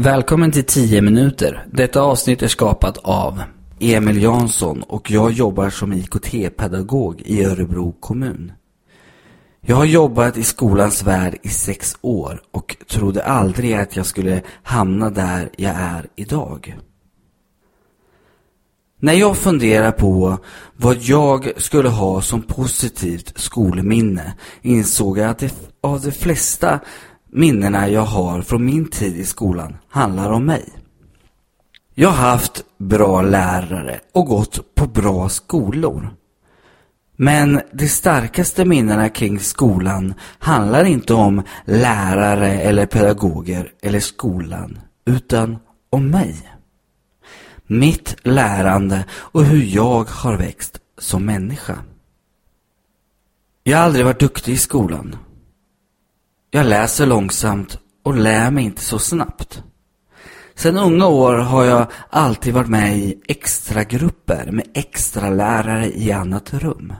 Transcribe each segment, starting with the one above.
Välkommen till 10 minuter. Detta avsnitt är skapat av Emil Jansson och jag jobbar som IKT-pedagog i Örebro kommun. Jag har jobbat i skolans värld i sex år och trodde aldrig att jag skulle hamna där jag är idag. När jag funderar på vad jag skulle ha som positivt skolminne insåg jag att det, av de flesta minnena jag har från min tid i skolan handlar om mig. Jag har haft bra lärare och gått på bra skolor. Men de starkaste minnena kring skolan handlar inte om lärare eller pedagoger eller skolan, utan om mig. Mitt lärande och hur jag har växt som människa. Jag har aldrig varit duktig i skolan. Jag läser långsamt och lär mig inte så snabbt. Sedan unga år har jag alltid varit med i extragrupper med extra lärare i annat rum.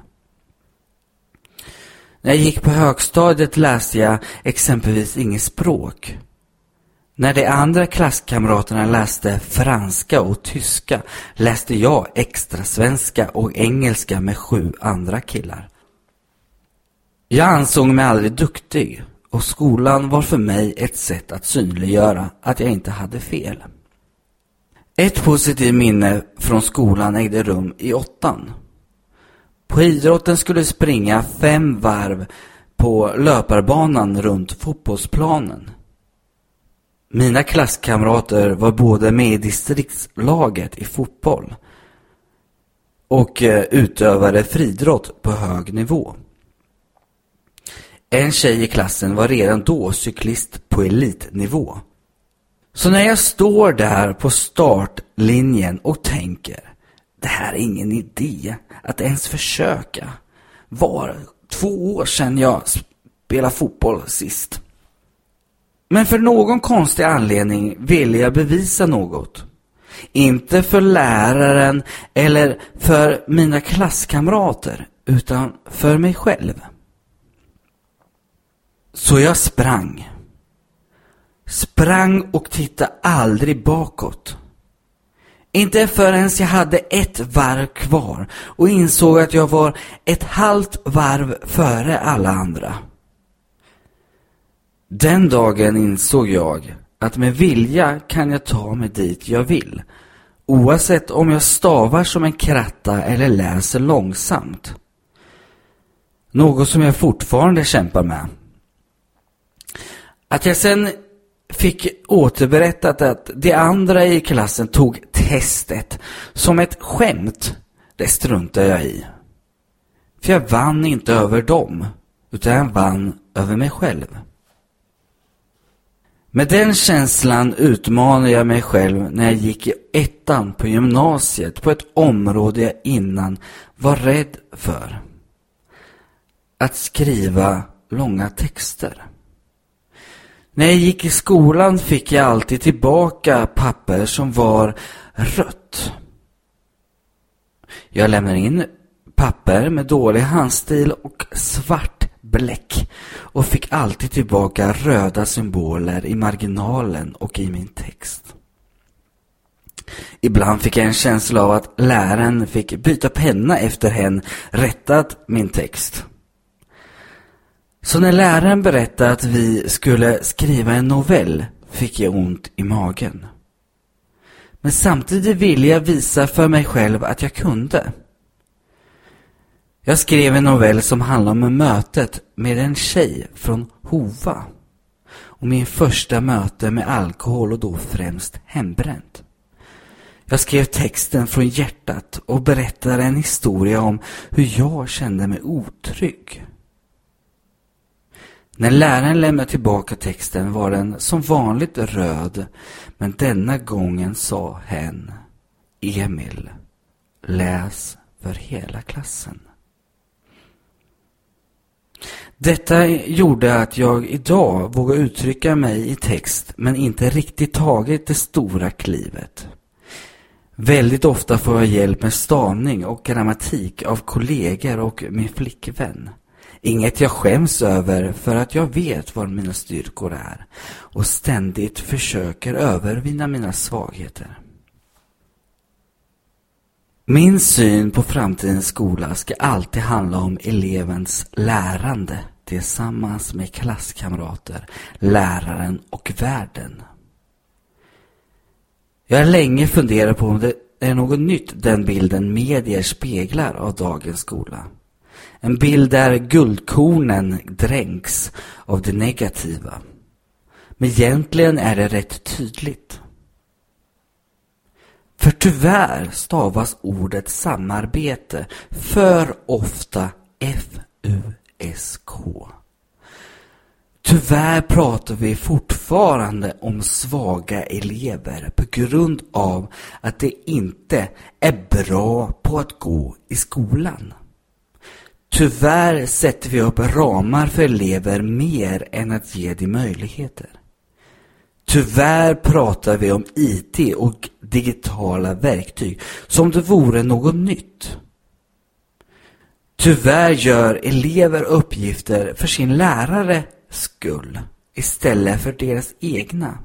När jag gick på högstadiet läste jag exempelvis inget språk. När de andra klasskamraterna läste franska och tyska läste jag extra svenska och engelska med sju andra killar. Jag ansåg mig aldrig duktig och skolan var för mig ett sätt att synliggöra att jag inte hade fel. Ett positivt minne från skolan ägde rum i åttan. På idrotten skulle springa fem varv på löparbanan runt fotbollsplanen. Mina klasskamrater var både med i distriktslaget i fotboll och eh, utövade friidrott på hög nivå. En tjej i klassen var redan då cyklist på elitnivå. Så när jag står där på startlinjen och tänker, det här är ingen idé att ens försöka. Var två år sedan jag spelade fotboll sist. Men för någon konstig anledning ville jag bevisa något. Inte för läraren eller för mina klasskamrater, utan för mig själv. Så jag sprang. Sprang och tittade aldrig bakåt. Inte förrän jag hade ett varv kvar och insåg att jag var ett halvt varv före alla andra. Den dagen insåg jag att med vilja kan jag ta mig dit jag vill. Oavsett om jag stavar som en kratta eller läser långsamt. Något som jag fortfarande kämpar med. Att jag sen fick återberättat att de andra i klassen tog testet som ett skämt, det struntar jag i. För jag vann inte över dem, utan jag vann över mig själv. Med den känslan utmanade jag mig själv när jag gick i ettan på gymnasiet på ett område jag innan var rädd för. Att skriva långa texter. När jag gick i skolan fick jag alltid tillbaka papper som var rött. Jag lämnar in papper med dålig handstil och svart bläck och fick alltid tillbaka röda symboler i marginalen och i min text. Ibland fick jag en känsla av att läraren fick byta penna efter hen rättat min text. Så när läraren berättade att vi skulle skriva en novell fick jag ont i magen. Men samtidigt ville jag visa för mig själv att jag kunde. Jag skrev en novell som handlade om mötet med en tjej från Hova. Och min första möte med alkohol och då främst hembränt. Jag skrev texten från hjärtat och berättade en historia om hur jag kände mig otrygg. När läraren lämnade tillbaka texten var den som vanligt röd, men denna gången sa hen Emil, läs för hela klassen. Detta gjorde att jag idag vågar uttrycka mig i text men inte riktigt tagit det stora klivet. Väldigt ofta får jag hjälp med stavning och grammatik av kollegor och min flickvän. Inget jag skäms över för att jag vet var mina styrkor är och ständigt försöker övervinna mina svagheter. Min syn på framtidens skola ska alltid handla om elevens lärande tillsammans med klasskamrater, läraren och världen. Jag har länge funderat på om det är något nytt den bilden medier speglar av dagens skola. En bild där guldkornen dränks av det negativa. Men egentligen är det rätt tydligt. För tyvärr stavas ordet samarbete för ofta F-U-S-K. Tyvärr pratar vi fortfarande om svaga elever på grund av att de inte är bra på att gå i skolan. Tyvärr sätter vi upp ramar för elever mer än att ge dem möjligheter. Tyvärr pratar vi om IT och digitala verktyg som det vore något nytt. Tyvärr gör elever uppgifter för sin lärare skull istället för deras egna.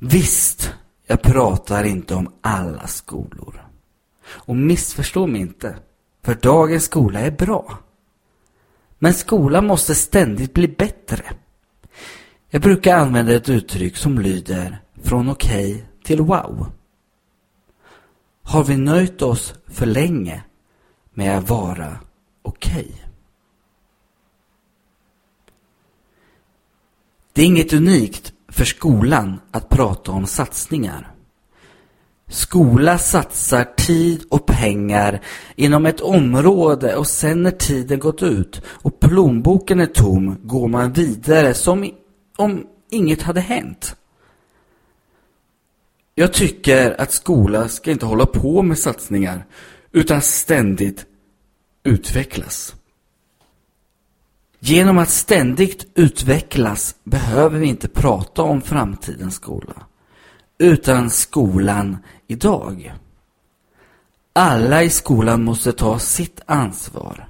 Visst, jag pratar inte om alla skolor. Och missförstå mig inte, för dagens skola är bra. Men skolan måste ständigt bli bättre. Jag brukar använda ett uttryck som lyder från okej okay till wow. Har vi nöjt oss för länge med att vara okej? Okay? Det är inget unikt för skolan att prata om satsningar. Skola satsar tid och pengar inom ett område och sen när tiden gått ut och plånboken är tom går man vidare som om inget hade hänt. Jag tycker att skola ska inte hålla på med satsningar utan ständigt utvecklas. Genom att ständigt utvecklas behöver vi inte prata om framtidens skola, utan skolan idag. Alla i skolan måste ta sitt ansvar.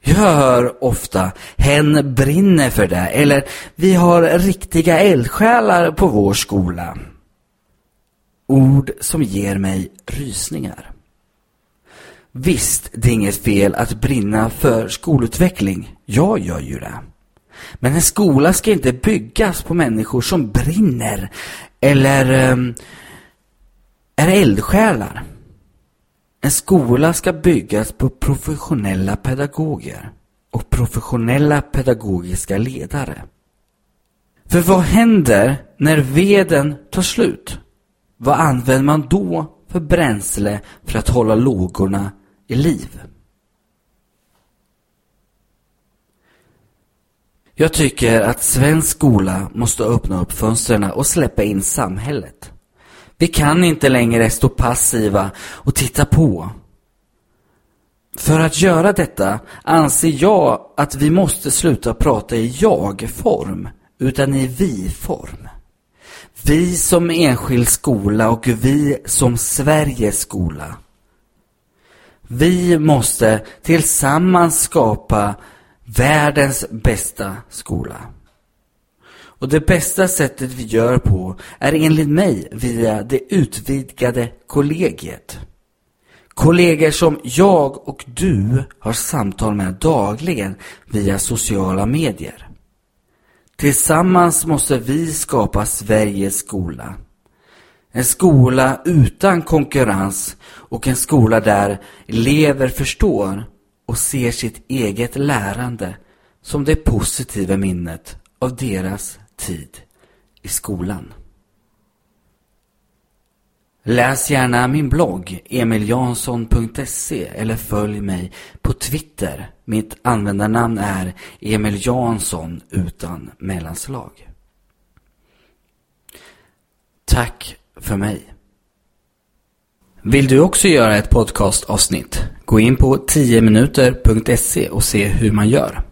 Jag hör ofta hen brinner för det eller vi har riktiga eldsjälar på vår skola. Ord som ger mig rysningar. Visst, det är inget fel att brinna för skolutveckling. Jag gör ju det. Men en skola ska inte byggas på människor som brinner eller um, är eldsjälar. En skola ska byggas på professionella pedagoger och professionella pedagogiska ledare. För vad händer när veden tar slut? Vad använder man då för bränsle för att hålla lågorna i liv? Jag tycker att svensk skola måste öppna upp fönstren och släppa in samhället. Vi kan inte längre stå passiva och titta på. För att göra detta anser jag att vi måste sluta prata i jag-form, utan i vi-form. Vi som enskild skola och vi som Sveriges skola. Vi måste tillsammans skapa världens bästa skola. Och det bästa sättet vi gör på är enligt mig via det utvidgade kollegiet. Kollegor som jag och du har samtal med dagligen via sociala medier. Tillsammans måste vi skapa Sveriges skola. En skola utan konkurrens och en skola där elever förstår och ser sitt eget lärande som det positiva minnet av deras tid i skolan. Läs gärna min blogg emiljansson.se eller följ mig på Twitter. Mitt användarnamn är Emil Jansson utan mellanslag. Tack för mig. Vill du också göra ett podcastavsnitt? Gå in på 10minuter.se och se hur man gör.